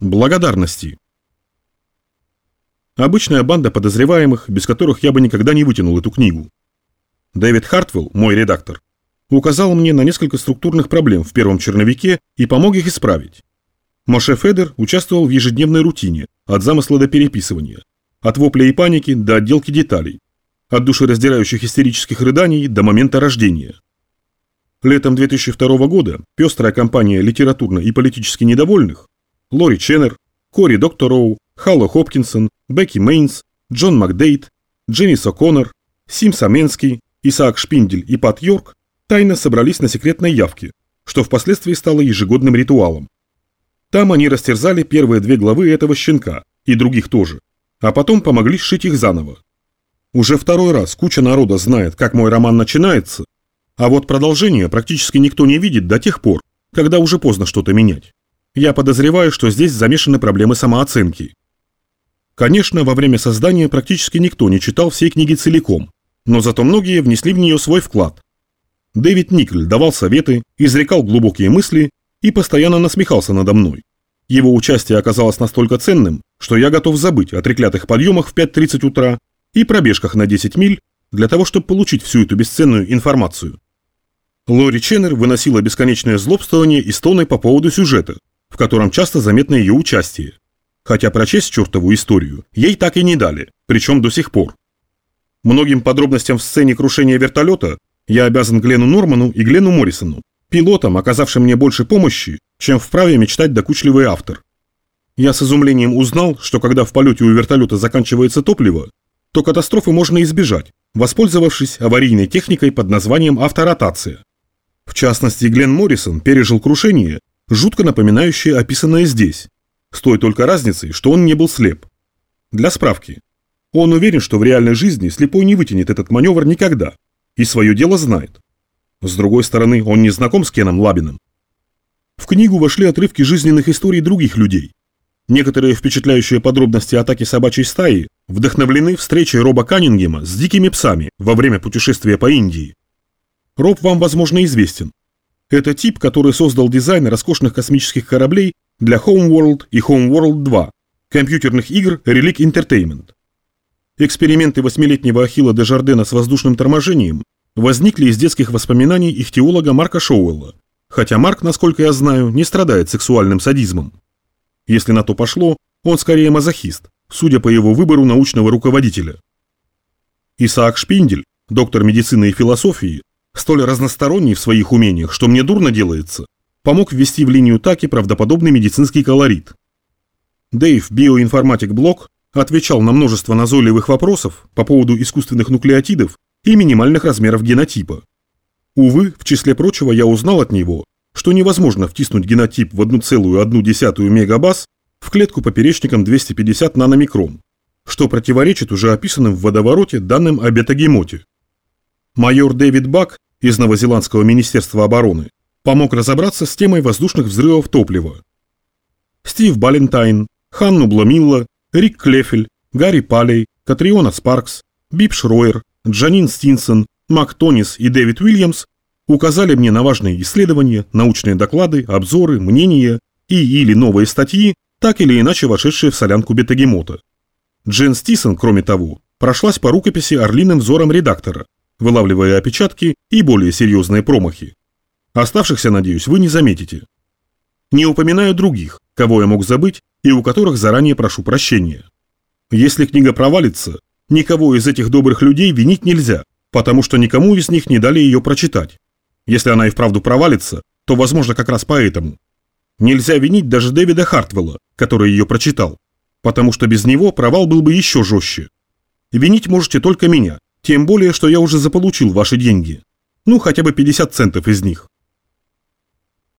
Благодарности. Обычная банда подозреваемых, без которых я бы никогда не вытянул эту книгу. Дэвид Хартвелл, мой редактор, указал мне на несколько структурных проблем в первом черновике и помог их исправить. Моше Федер участвовал в ежедневной рутине, от замысла до переписывания, от вопля и паники до отделки деталей, от душераздирающих истерических рыданий до момента рождения. Летом 2002 года пестрая компания литературно и политически недовольных Лори Ченнер, Кори Доктороу, Халло Хопкинсон, Бекки Мейнс, Джон Макдейт, Дженнис О'Коннор, Сим Саменский, Исаак Шпиндель и Пат Йорк тайно собрались на секретной явке, что впоследствии стало ежегодным ритуалом. Там они растерзали первые две главы этого щенка, и других тоже, а потом помогли сшить их заново. Уже второй раз куча народа знает, как мой роман начинается, а вот продолжение практически никто не видит до тех пор, когда уже поздно что-то менять. Я подозреваю, что здесь замешаны проблемы самооценки. Конечно, во время создания практически никто не читал всей книги целиком, но зато многие внесли в нее свой вклад. Дэвид Никль давал советы, изрекал глубокие мысли и постоянно насмехался надо мной. Его участие оказалось настолько ценным, что я готов забыть о треклятых подъемах в 5.30 утра и пробежках на 10 миль для того, чтобы получить всю эту бесценную информацию. Лори Ченнер выносила бесконечное злобствование и стоны по поводу сюжета, в котором часто заметно ее участие. Хотя прочесть чертову историю ей так и не дали, причем до сих пор. Многим подробностям в сцене крушения вертолета я обязан Глену Норману и Глену Моррисону, пилотам, оказавшим мне больше помощи, чем вправе мечтать докучливый автор. Я с изумлением узнал, что когда в полете у вертолета заканчивается топливо, то катастрофы можно избежать, воспользовавшись аварийной техникой под названием авторотация. В частности, Глен Моррисон пережил крушение, жутко напоминающее описанное здесь, с той только разницей, что он не был слеп. Для справки. Он уверен, что в реальной жизни слепой не вытянет этот маневр никогда, и свое дело знает. С другой стороны, он не знаком с Кеном Лабиным. В книгу вошли отрывки жизненных историй других людей. Некоторые впечатляющие подробности атаки собачьей стаи вдохновлены встречей Роба Каннингема с дикими псами во время путешествия по Индии. Роб вам, возможно, известен. Это тип, который создал дизайн роскошных космических кораблей для Homeworld и Homeworld 2, компьютерных игр Relic Entertainment. Эксперименты восьмилетнего Ахилла де Жардена с воздушным торможением возникли из детских воспоминаний их теолога Марка Шоуэлла, хотя Марк, насколько я знаю, не страдает сексуальным садизмом. Если на то пошло, он скорее мазохист, судя по его выбору научного руководителя. Исаак Шпиндель, доктор медицины и философии, столь разносторонний в своих умениях, что мне дурно делается, помог ввести в линию Таки правдоподобный медицинский колорит. Дэйв, биоинформатик Блок, отвечал на множество назойливых вопросов по поводу искусственных нуклеотидов и минимальных размеров генотипа. Увы, в числе прочего я узнал от него, что невозможно втиснуть генотип в 1,1 мегабас в клетку поперечником 250 наномикрон, что противоречит уже описанным в водовороте данным о бета-гемоте. Майор Дэвид Бак из Новозеландского министерства обороны помог разобраться с темой воздушных взрывов топлива. Стив Балентайн, Ханну Бламилла, Рик Клефель, Гарри Палей, Катриона Спаркс, Бип Шройер, Джанин Стинсон, Мак Тонис и Дэвид Уильямс указали мне на важные исследования, научные доклады, обзоры, мнения и или новые статьи, так или иначе вошедшие в солянку бетагемота. Джен Стисон, кроме того, прошлась по рукописи орлиным взором редактора, вылавливая опечатки и более серьезные промахи. Оставшихся, надеюсь, вы не заметите. Не упоминаю других, кого я мог забыть и у которых заранее прошу прощения. Если книга провалится, никого из этих добрых людей винить нельзя, потому что никому из них не дали ее прочитать. Если она и вправду провалится, то возможно как раз поэтому. Нельзя винить даже Дэвида Хартвелла, который ее прочитал, потому что без него провал был бы еще жестче. Винить можете только меня, тем более, что я уже заполучил ваши деньги. Ну, хотя бы 50 центов из них.